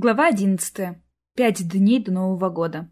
Глава одиннадцатая. Пять дней до Нового года.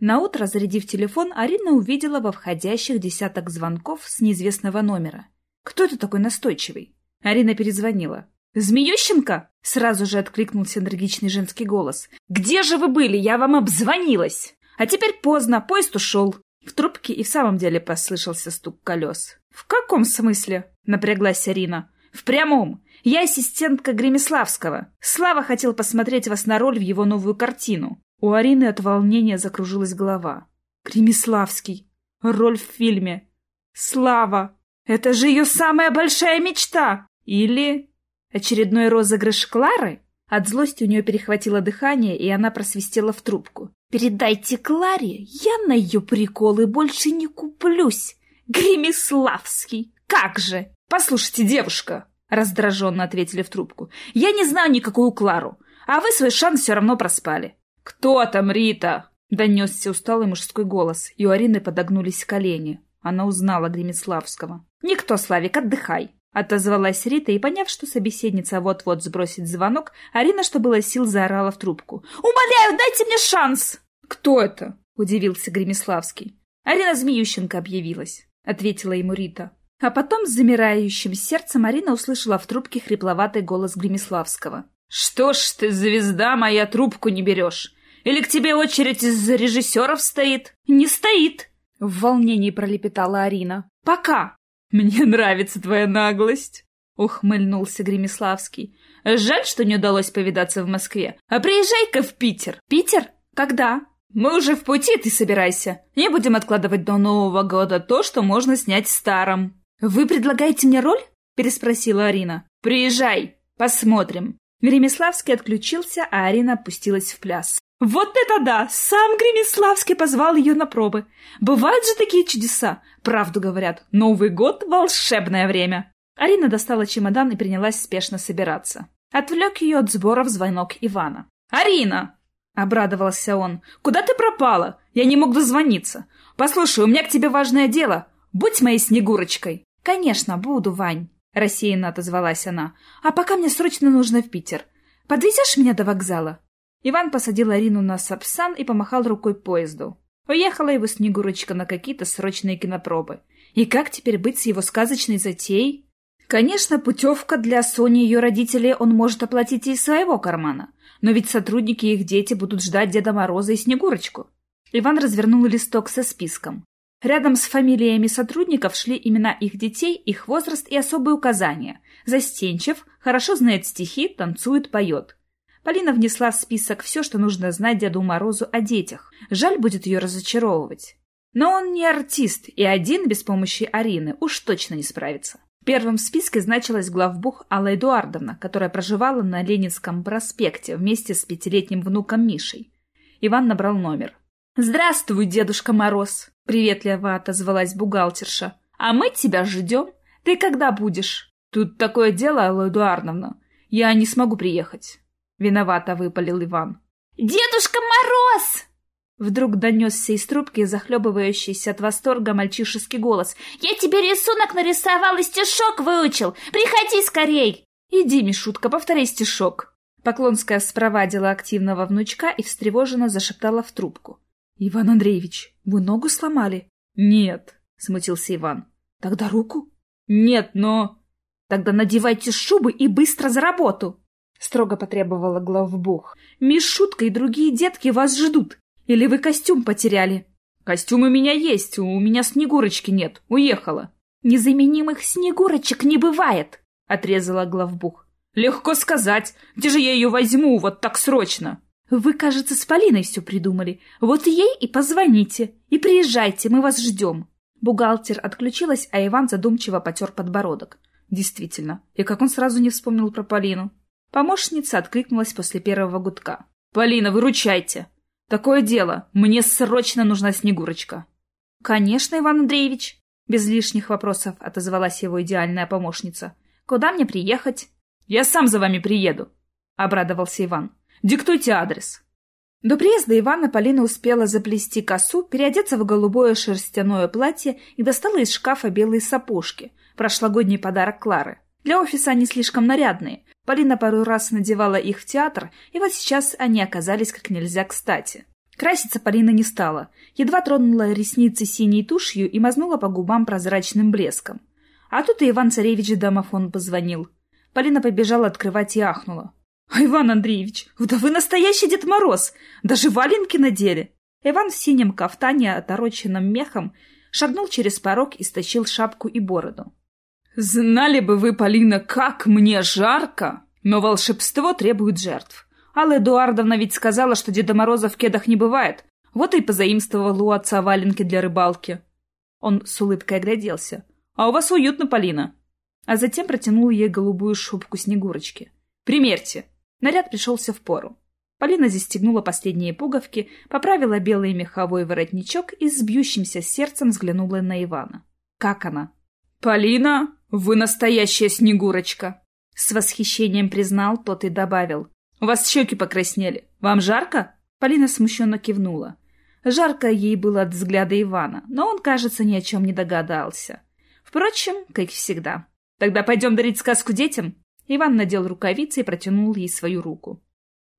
Наутро, зарядив телефон, Арина увидела во входящих десяток звонков с неизвестного номера. Кто это такой настойчивый? Арина перезвонила. «Змеющенко?» — сразу же откликнулся энергичный женский голос. «Где же вы были? Я вам обзвонилась!» «А теперь поздно, поезд ушел». В трубке и в самом деле послышался стук колес. «В каком смысле?» — напряглась Арина. «В прямом. Я ассистентка Гремиславского. Слава хотел посмотреть вас на роль в его новую картину». У Арины от волнения закружилась голова. «Гремиславский. Роль в фильме. Слава. Это же ее самая большая мечта! Или очередной розыгрыш Клары?» От злости у нее перехватило дыхание, и она просвистела в трубку. «Передайте Кларе, я на ее приколы больше не куплюсь. Гремиславский, как же!» «Послушайте, девушка!» — раздраженно ответили в трубку. «Я не знаю никакую Клару, а вы свой шанс все равно проспали». «Кто там, Рита?» — донесся усталый мужской голос, и у Арины подогнулись колени. Она узнала Гремиславского. «Никто, Славик, отдыхай!» — отозвалась Рита, и, поняв, что собеседница вот-вот сбросит звонок, Арина, что было сил, заорала в трубку. «Умоляю, дайте мне шанс!» «Кто это?» — удивился Гремиславский. «Арина Змеющенко объявилась», — ответила ему Рита. А потом с замирающим сердцем Марина услышала в трубке хрипловатый голос Гремиславского. «Что ж ты, звезда моя, трубку не берешь? Или к тебе очередь из режиссеров стоит?» «Не стоит!» — в волнении пролепетала Арина. «Пока!» «Мне нравится твоя наглость!» — ухмыльнулся Гремиславский. «Жаль, что не удалось повидаться в Москве. А приезжай-ка в Питер!» «Питер? Когда?» «Мы уже в пути, ты собирайся. Не будем откладывать до Нового года то, что можно снять старом». «Вы предлагаете мне роль?» — переспросила Арина. «Приезжай, посмотрим». Гремиславский отключился, а Арина опустилась в пляс. «Вот это да! Сам Гремиславский позвал ее на пробы. Бывают же такие чудеса. Правду говорят, Новый год — волшебное время». Арина достала чемодан и принялась спешно собираться. Отвлек ее от сборов звонок Ивана. «Арина!» — обрадовался он. «Куда ты пропала? Я не мог дозвониться. Послушай, у меня к тебе важное дело. Будь моей Снегурочкой!» «Конечно, буду, Вань», — рассеянно отозвалась она. «А пока мне срочно нужно в Питер. Подвезешь меня до вокзала?» Иван посадил Арину на сапсан и помахал рукой поезду. Уехала его Снегурочка на какие-то срочные кинопробы. И как теперь быть с его сказочной затеей? Конечно, путевка для Сони и ее родителей он может оплатить из своего кармана. Но ведь сотрудники и их дети будут ждать Деда Мороза и Снегурочку. Иван развернул листок со списком. Рядом с фамилиями сотрудников шли имена их детей, их возраст и особые указания. Застенчив, хорошо знает стихи, танцует, поет. Полина внесла в список все, что нужно знать Деду Морозу о детях. Жаль будет ее разочаровывать. Но он не артист, и один без помощи Арины уж точно не справится. Первым в списке значилась главбух Алла Эдуардовна, которая проживала на Ленинском проспекте вместе с пятилетним внуком Мишей. Иван набрал номер. «Здравствуй, Дедушка Мороз!» — приветливо отозвалась бухгалтерша. «А мы тебя ждем. Ты когда будешь?» «Тут такое дело, Алла Эдуардовна. Я не смогу приехать». Виновато выпалил Иван. «Дедушка Мороз!» Вдруг донесся из трубки захлебывающийся от восторга мальчишеский голос. «Я тебе рисунок нарисовал и стишок выучил! Приходи скорей!» «Иди, Мишутка, повторяй стишок!» Поклонская спровадила активного внучка и встревоженно зашептала в трубку. «Иван Андреевич, вы ногу сломали?» «Нет», — смутился Иван. «Тогда руку?» «Нет, но...» «Тогда надевайте шубы и быстро за работу!» Строго потребовала главбух. «Мишутка и другие детки вас ждут. Или вы костюм потеряли?» «Костюм у меня есть, у меня снегурочки нет. Уехала». «Незаменимых снегурочек не бывает!» — отрезала главбух. «Легко сказать. Где же я ее возьму вот так срочно?» «Вы, кажется, с Полиной все придумали. Вот ей и позвоните. И приезжайте, мы вас ждем». Бухгалтер отключилась, а Иван задумчиво потер подбородок. Действительно. И как он сразу не вспомнил про Полину? Помощница откликнулась после первого гудка. «Полина, выручайте! Такое дело. Мне срочно нужна Снегурочка». «Конечно, Иван Андреевич!» Без лишних вопросов отозвалась его идеальная помощница. «Куда мне приехать?» «Я сам за вами приеду», — обрадовался Иван. Диктуйте адрес». До приезда Ивана Полина успела заплести косу, переодеться в голубое шерстяное платье и достала из шкафа белые сапожки, прошлогодний подарок Клары. Для офиса они слишком нарядные. Полина пару раз надевала их в театр, и вот сейчас они оказались как нельзя кстати. Краситься Полина не стала. Едва тронула ресницы синей тушью и мазнула по губам прозрачным блеском. А тут и Иван Царевич домофон позвонил. Полина побежала открывать и ахнула. «А, Иван Андреевич, да вы настоящий Дед Мороз! Даже валенки надели!» Иван в синем кафтане, отороченном мехом, шагнул через порог и стащил шапку и бороду. «Знали бы вы, Полина, как мне жарко! Но волшебство требует жертв. Алла Эдуардовна ведь сказала, что Деда Мороза в кедах не бывает. Вот и позаимствовал у отца валенки для рыбалки. Он с улыбкой огляделся. «А у вас уютно, Полина!» А затем протянул ей голубую шубку Снегурочки. «Примерьте!» Наряд пришелся в пору. Полина застегнула последние пуговки, поправила белый меховой воротничок и с бьющимся сердцем взглянула на Ивана. «Как она?» «Полина, вы настоящая Снегурочка!» С восхищением признал тот и добавил. «У вас щеки покраснели. Вам жарко?» Полина смущенно кивнула. Жарко ей было от взгляда Ивана, но он, кажется, ни о чем не догадался. Впрочем, как всегда. «Тогда пойдем дарить сказку детям?» Иван надел рукавицы и протянул ей свою руку.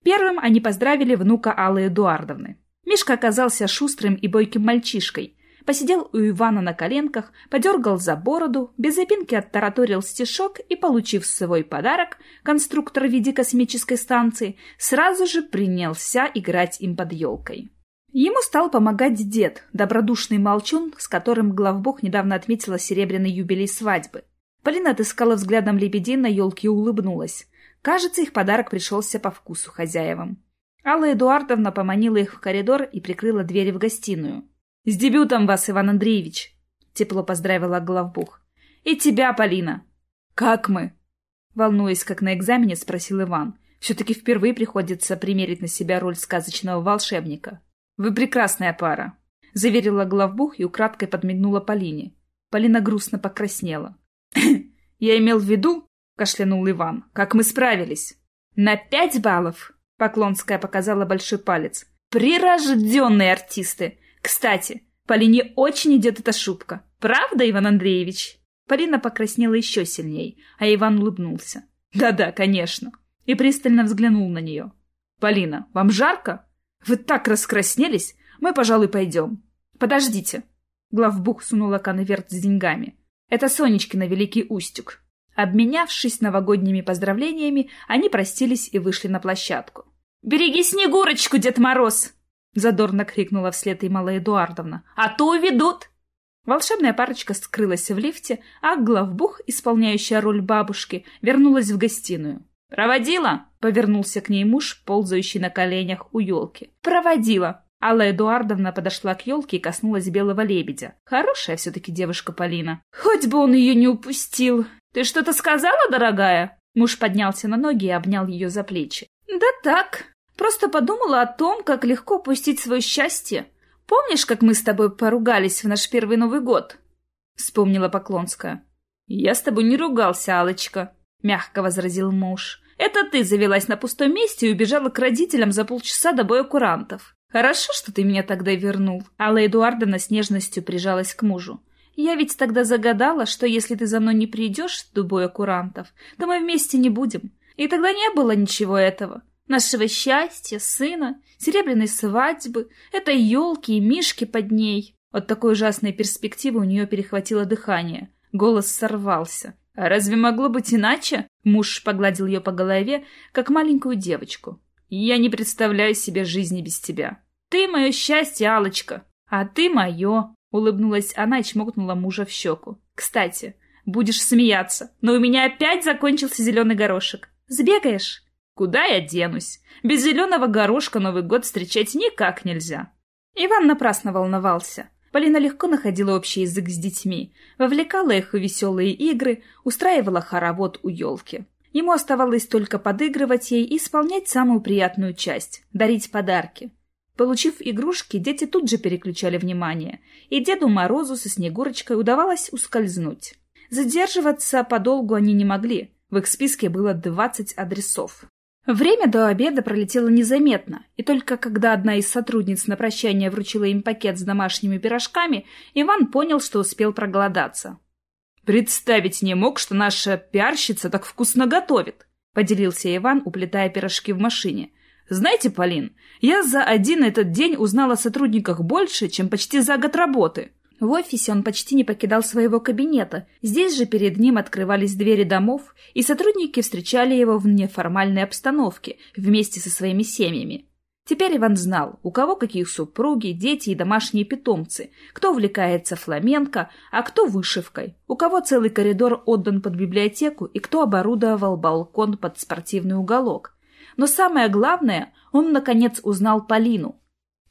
Первым они поздравили внука Аллы Эдуардовны. Мишка оказался шустрым и бойким мальчишкой, посидел у Ивана на коленках, подергал за бороду, без запинки оттараторил стишок и, получив свой подарок, конструктор в виде космической станции, сразу же принялся играть им под елкой. Ему стал помогать дед, добродушный молчун, с которым главбух недавно отметила серебряный юбилей свадьбы. Полина отыскала взглядом лебедей на елке и улыбнулась. Кажется, их подарок пришелся по вкусу хозяевам. Алла Эдуардовна поманила их в коридор и прикрыла двери в гостиную. «С дебютом вас, Иван Андреевич!» — тепло поздравила главбух. «И тебя, Полина!» «Как мы?» Волнуясь, как на экзамене, спросил Иван. Все-таки впервые приходится примерить на себя роль сказочного волшебника. «Вы прекрасная пара!» — заверила главбух и украдкой подмигнула Полине. Полина грустно покраснела. «Я имел в виду, — кашлянул Иван, — как мы справились!» «На пять баллов!» — Поклонская показала большой палец. «Прирожденные артисты! Кстати, Полине очень идет эта шубка. Правда, Иван Андреевич?» Полина покраснела еще сильней, а Иван улыбнулся. «Да-да, конечно». И пристально взглянул на нее. «Полина, вам жарко? Вы так раскраснелись? Мы, пожалуй, пойдем». «Подождите». Главбух сунула конверт с деньгами. «Это Сонечкина Великий Устюг». Обменявшись новогодними поздравлениями, они простились и вышли на площадку. «Береги Снегурочку, Дед Мороз!» — задорно крикнула вслед и Мала Эдуардовна. «А то уведут!» Волшебная парочка скрылась в лифте, а главбух, исполняющая роль бабушки, вернулась в гостиную. «Проводила?» — повернулся к ней муж, ползающий на коленях у елки. «Проводила!» Алла Эдуардовна подошла к елке и коснулась белого лебедя. Хорошая все-таки девушка Полина. Хоть бы он ее не упустил. Ты что-то сказала, дорогая? Муж поднялся на ноги и обнял ее за плечи. Да так. Просто подумала о том, как легко упустить свое счастье. Помнишь, как мы с тобой поругались в наш первый Новый год? Вспомнила Поклонская. Я с тобой не ругался, алочка мягко возразил муж. Это ты завелась на пустом месте и убежала к родителям за полчаса до боя курантов. Хорошо, что ты меня тогда вернул. Алла Эдуардовна с нежностью прижалась к мужу. Я ведь тогда загадала, что если ты за мной не придешь до боя курантов, то мы вместе не будем. И тогда не было ничего этого нашего счастья, сына, серебряной свадьбы, этой елки и мишки под ней. От такой ужасной перспективы у нее перехватило дыхание. Голос сорвался. «А разве могло быть иначе?» Муж погладил ее по голове, как маленькую девочку. «Я не представляю себе жизни без тебя. Ты мое счастье, алочка а ты мое!» Улыбнулась она и чмокнула мужа в щеку. «Кстати, будешь смеяться, но у меня опять закончился зеленый горошек. Сбегаешь?» Куда я денусь? Без зеленого горошка Новый год встречать никак нельзя. Иван напрасно волновался. Полина легко находила общий язык с детьми, вовлекала их в веселые игры, устраивала хоровод у елки. Ему оставалось только подыгрывать ей и исполнять самую приятную часть — дарить подарки. Получив игрушки, дети тут же переключали внимание, и Деду Морозу со Снегурочкой удавалось ускользнуть. Задерживаться подолгу они не могли, в их списке было 20 адресов. Время до обеда пролетело незаметно, и только когда одна из сотрудниц на прощание вручила им пакет с домашними пирожками, Иван понял, что успел проголодаться. Представить не мог, что наша пиарщица так вкусно готовит, поделился Иван, уплетая пирожки в машине. Знаете, Полин, я за один этот день узнала о сотрудниках больше, чем почти за год работы. В офисе он почти не покидал своего кабинета. Здесь же перед ним открывались двери домов, и сотрудники встречали его в неформальной обстановке вместе со своими семьями. Теперь Иван знал, у кого какие супруги, дети и домашние питомцы, кто увлекается фламенко, а кто вышивкой, у кого целый коридор отдан под библиотеку и кто оборудовал балкон под спортивный уголок. Но самое главное, он, наконец, узнал Полину.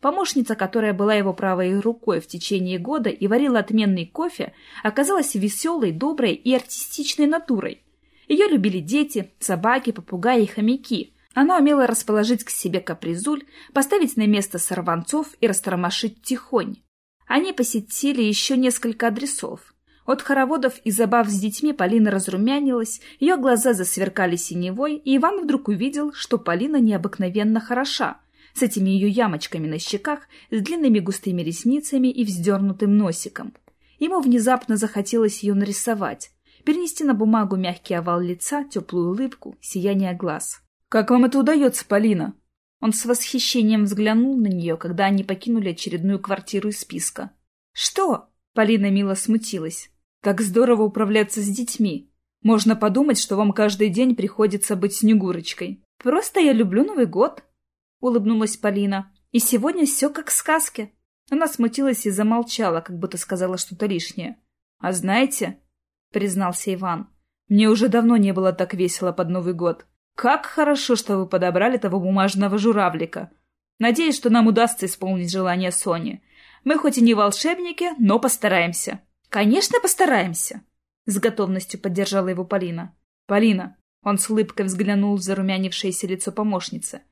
Помощница, которая была его правой рукой в течение года и варила отменный кофе, оказалась веселой, доброй и артистичной натурой. Ее любили дети, собаки, попугаи и хомяки – она умела расположить к себе капризуль, поставить на место сорванцов и растормошить тихонь. Они посетили еще несколько адресов. От хороводов и забав с детьми Полина разрумянилась, ее глаза засверкали синевой, и Иван вдруг увидел, что Полина необыкновенно хороша, с этими ее ямочками на щеках, с длинными густыми ресницами и вздернутым носиком. Ему внезапно захотелось ее нарисовать, перенести на бумагу мягкий овал лица, теплую улыбку, сияние глаз. «Как вам это удается, Полина?» Он с восхищением взглянул на нее, когда они покинули очередную квартиру из списка. «Что?» — Полина мило смутилась. «Как здорово управляться с детьми. Можно подумать, что вам каждый день приходится быть Снегурочкой. Просто я люблю Новый год», — улыбнулась Полина. «И сегодня все как в сказке». Она смутилась и замолчала, как будто сказала что-то лишнее. «А знаете», — признался Иван, — «мне уже давно не было так весело под Новый год. Как хорошо, что вы подобрали того бумажного журавлика. Надеюсь, что нам удастся исполнить желание Сони. Мы хоть и не волшебники, но постараемся. Конечно, постараемся. С готовностью поддержала его Полина. Полина, он с улыбкой взглянул в зарумянившееся лицо помощницы.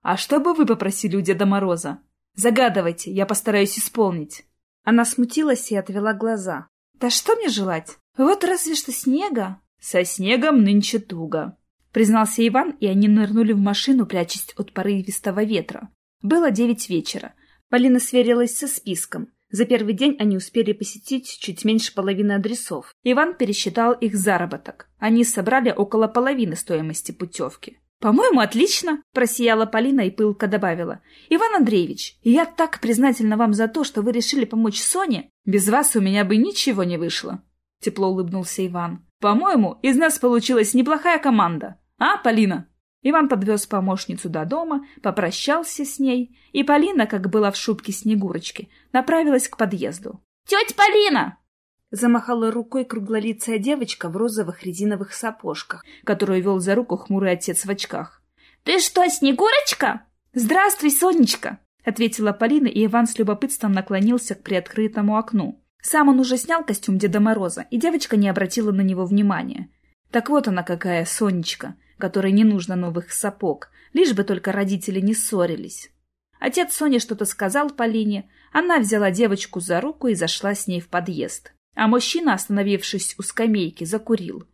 А что бы вы попросили у Деда Мороза? Загадывайте, я постараюсь исполнить. Она смутилась и отвела глаза. Да что мне желать? Вот разве что снега. Со снегом нынче туго признался Иван, и они нырнули в машину, прячась от порывистого ветра. Было девять вечера. Полина сверилась со списком. За первый день они успели посетить чуть меньше половины адресов. Иван пересчитал их заработок. Они собрали около половины стоимости путевки. «По-моему, отлично!» – просияла Полина и пылко добавила. «Иван Андреевич, я так признательна вам за то, что вы решили помочь Соне. Без вас у меня бы ничего не вышло!» – тепло улыбнулся Иван. «По-моему, из нас получилась неплохая команда. «А, Полина?» Иван подвез помощницу до дома, попрощался с ней, и Полина, как была в шубке Снегурочки, направилась к подъезду. «Тетя Полина!» Замахала рукой круглолицая девочка в розовых резиновых сапожках, которую вел за руку хмурый отец в очках. «Ты что, Снегурочка?» «Здравствуй, Сонечка!» — ответила Полина, и Иван с любопытством наклонился к приоткрытому окну. Сам он уже снял костюм Деда Мороза, и девочка не обратила на него внимания. Так вот она какая, Сонечка, которой не нужно новых сапог, лишь бы только родители не ссорились. Отец Сони что-то сказал Полине, она взяла девочку за руку и зашла с ней в подъезд. А мужчина, остановившись у скамейки, закурил.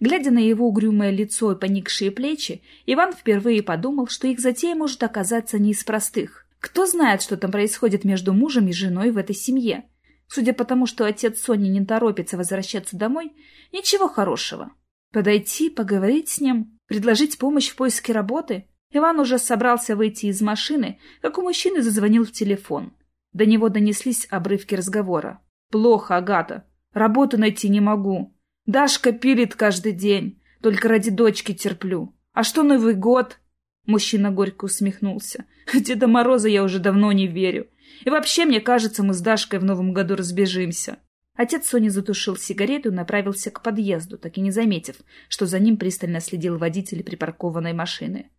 Глядя на его угрюмое лицо и поникшие плечи, Иван впервые подумал, что их затея может оказаться не из простых. Кто знает, что там происходит между мужем и женой в этой семье. Судя по тому, что отец Сони не торопится возвращаться домой, ничего хорошего. Подойти, поговорить с ним, Предложить помощь в поиске работы? Иван уже собрался выйти из машины, как у мужчины зазвонил в телефон. До него донеслись обрывки разговора. «Плохо, Агата. Работу найти не могу. Дашка пилит каждый день. Только ради дочки терплю. А что Новый год?» Мужчина горько усмехнулся. «Деда Мороза я уже давно не верю. И вообще, мне кажется, мы с Дашкой в Новом году разбежимся. Отец Сони затушил сигарету и направился к подъезду, так и не заметив, что за ним пристально следил водитель припаркованной машины.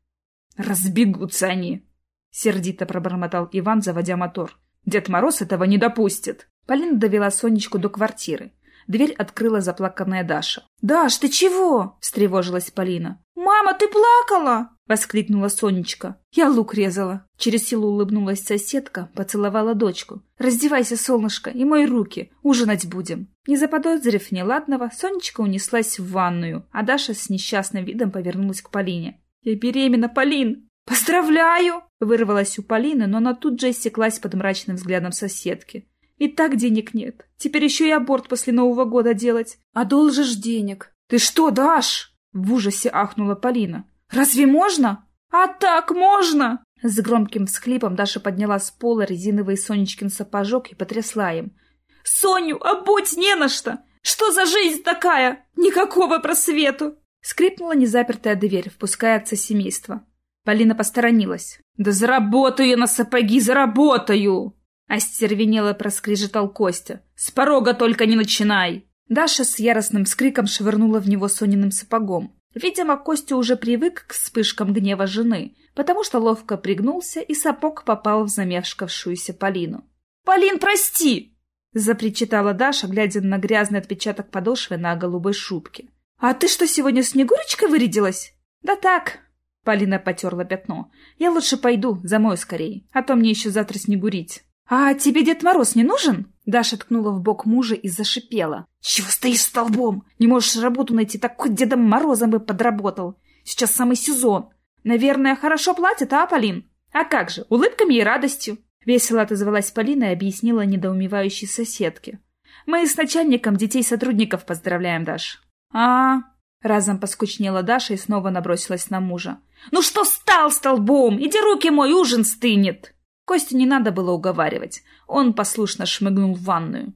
«Разбегутся они!» — сердито пробормотал Иван, заводя мотор. «Дед Мороз этого не допустит!» Полина довела Сонечку до квартиры. Дверь открыла заплаканная Даша. «Даш, ты чего?» — встревожилась Полина. «Мама, ты плакала?» — воскликнула Сонечка. «Я лук резала». Через силу улыбнулась соседка, поцеловала дочку. «Раздевайся, солнышко, и мой руки. Ужинать будем». Не заподозрив неладного, Сонечка унеслась в ванную, а Даша с несчастным видом повернулась к Полине. «Я беременна, Полин!» «Поздравляю!» — вырвалась у Полины, но она тут же иссеклась под мрачным взглядом соседки. И так денег нет. Теперь еще и аборт после Нового года делать. А денег. Ты что, дашь? В ужасе ахнула Полина. Разве можно? А так можно? С громким всхлипом Даша подняла с пола резиновый Сонечкин сапожок и потрясла им. «Соню, обуть не на что! Что за жизнь такая? Никакого просвету!» Скрипнула незапертая дверь, впуская отца семейства. Полина посторонилась. «Да заработаю я на сапоги, заработаю!» Остервенело проскрежетал Костя. «С порога только не начинай!» Даша с яростным скриком швырнула в него Сониным сапогом. Видимо, Костя уже привык к вспышкам гнева жены, потому что ловко пригнулся, и сапог попал в замешкавшуюся Полину. «Полин, прости!» — запричитала Даша, глядя на грязный отпечаток подошвы на голубой шубке. «А ты что, сегодня Снегурочкой вырядилась?» «Да так!» — Полина потерла пятно. «Я лучше пойду, замою скорее, а то мне еще завтра снегурить». «А тебе Дед Мороз не нужен?» Даша ткнула в бок мужа и зашипела. «Чего стоишь столбом? Не можешь работу найти, так хоть Дедом Морозом бы подработал. Сейчас самый сезон. Наверное, хорошо платят, а, Полин? А как же, улыбками и радостью». Весело отозвалась Полина и объяснила недоумевающей соседке. «Мы с начальником детей сотрудников поздравляем, Даш». «А, Разом поскучнела Даша и снова набросилась на мужа. «Ну что стал столбом? Иди руки мой, ужин стынет!» Костю не надо было уговаривать. Он послушно шмыгнул в ванную.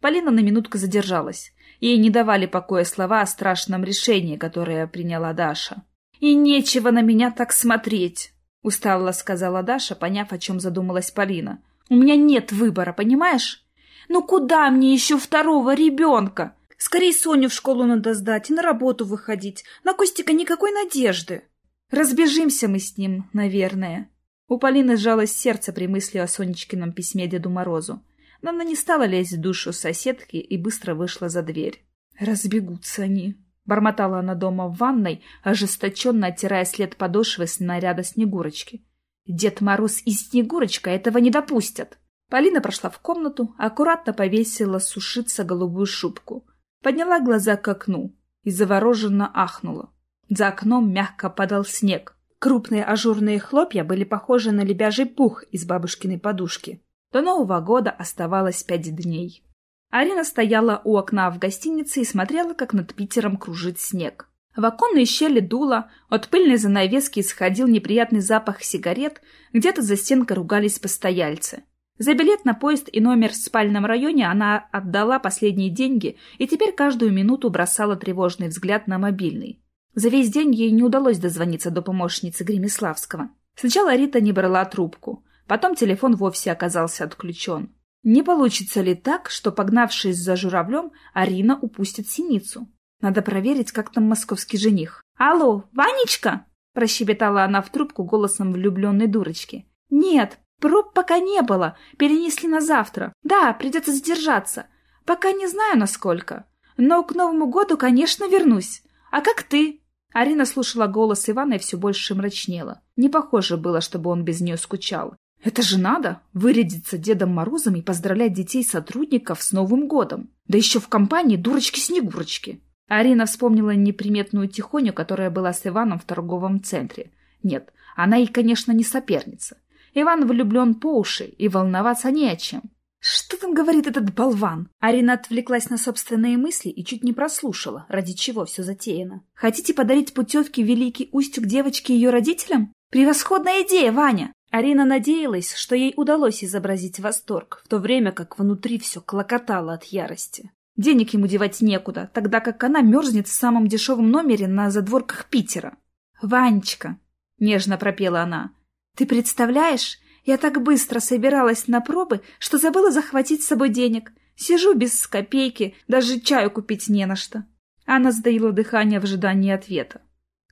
Полина на минутку задержалась. Ей не давали покоя слова о страшном решении, которое приняла Даша. «И нечего на меня так смотреть!» — устало сказала Даша, поняв, о чем задумалась Полина. «У меня нет выбора, понимаешь? Ну куда мне еще второго ребенка? Скорее Соню в школу надо сдать и на работу выходить. На Костика никакой надежды. Разбежимся мы с ним, наверное. У Полины сжалось сердце при мысли о Сонечкином письме Деду Морозу. Но она не стала лезть в душу соседки и быстро вышла за дверь. «Разбегутся они», — бормотала она дома в ванной, ожесточенно оттирая след подошвы снаряда Снегурочки. «Дед Мороз и Снегурочка этого не допустят!» Полина прошла в комнату, аккуратно повесила сушиться голубую шубку. Подняла глаза к окну и завороженно ахнула. За окном мягко падал снег. Крупные ажурные хлопья были похожи на лебяжий пух из бабушкиной подушки. До Нового года оставалось пять дней. Арина стояла у окна в гостинице и смотрела, как над Питером кружит снег. В оконные щели дуло, от пыльной занавески исходил неприятный запах сигарет, где-то за стенкой ругались постояльцы. За билет на поезд и номер в спальном районе она отдала последние деньги и теперь каждую минуту бросала тревожный взгляд на мобильный. За весь день ей не удалось дозвониться до помощницы Гремиславского. Сначала Рита не брала трубку, потом телефон вовсе оказался отключен. Не получится ли так, что, погнавшись за журавлем, Арина упустит синицу? Надо проверить, как там московский жених. «Алло, Ванечка?» – прощебетала она в трубку голосом влюбленной дурочки. «Нет, проб пока не было, перенесли на завтра. Да, придется задержаться. Пока не знаю, насколько. Но к Новому году, конечно, вернусь. А как ты?» Арина слушала голос Ивана и все больше мрачнела. Не похоже было, чтобы он без нее скучал. Это же надо — вырядиться Дедом Морозом и поздравлять детей-сотрудников с Новым годом. Да еще в компании дурочки-снегурочки. Арина вспомнила неприметную тихоню, которая была с Иваном в торговом центре. Нет, она и, конечно, не соперница. Иван влюблен по уши, и волноваться не о чем. Что там говорит этот болван? Арина отвлеклась на собственные мысли и чуть не прослушала, ради чего все затеяно. Хотите подарить путевки Великий Устюг девочке и ее родителям? Превосходная идея, Ваня! Арина надеялась, что ей удалось изобразить восторг, в то время как внутри все клокотало от ярости. Денег ему девать некуда, тогда как она мерзнет в самом дешевом номере на задворках Питера. «Ванечка!» — нежно пропела она. «Ты представляешь, я так быстро собиралась на пробы, что забыла захватить с собой денег. Сижу без копейки, даже чаю купить не на что. Она сдаила дыхание в ожидании ответа.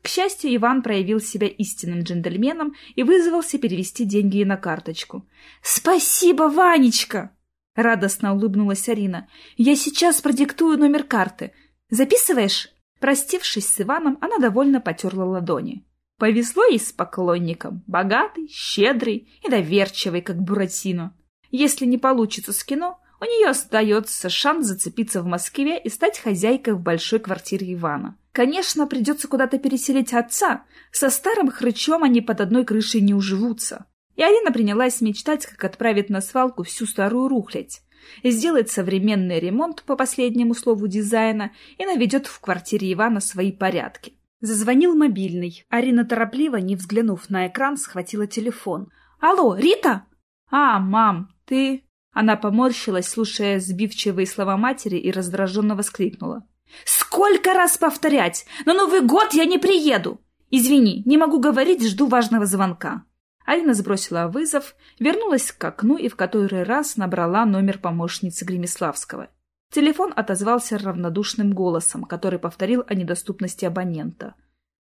К счастью, Иван проявил себя истинным джентльменом и вызвался перевести деньги на карточку. «Спасибо, Ванечка!» — радостно улыбнулась Арина. «Я сейчас продиктую номер карты. Записываешь?» Простившись с Иваном, она довольно потерла ладони. Повезло ей с поклонником, богатый, щедрый и доверчивый, как Буратино. Если не получится с кино, у нее остается шанс зацепиться в Москве и стать хозяйкой в большой квартире Ивана. Конечно, придется куда-то переселить отца. Со старым хрычом они под одной крышей не уживутся. И Арина принялась мечтать, как отправить на свалку всю старую рухлядь. сделает современный ремонт по последнему слову дизайна и наведет в квартире Ивана свои порядки. Зазвонил мобильный. Арина торопливо, не взглянув на экран, схватила телефон. «Алло, Рита?» «А, мам, ты...» Она поморщилась, слушая сбивчивые слова матери, и раздраженно воскликнула. «Сколько раз повторять? На Новый год я не приеду! Извини, не могу говорить, жду важного звонка». Алина сбросила вызов, вернулась к окну и в который раз набрала номер помощницы Гремиславского. Телефон отозвался равнодушным голосом, который повторил о недоступности абонента.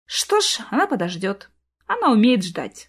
Что ж, она подождет. Она умеет ждать.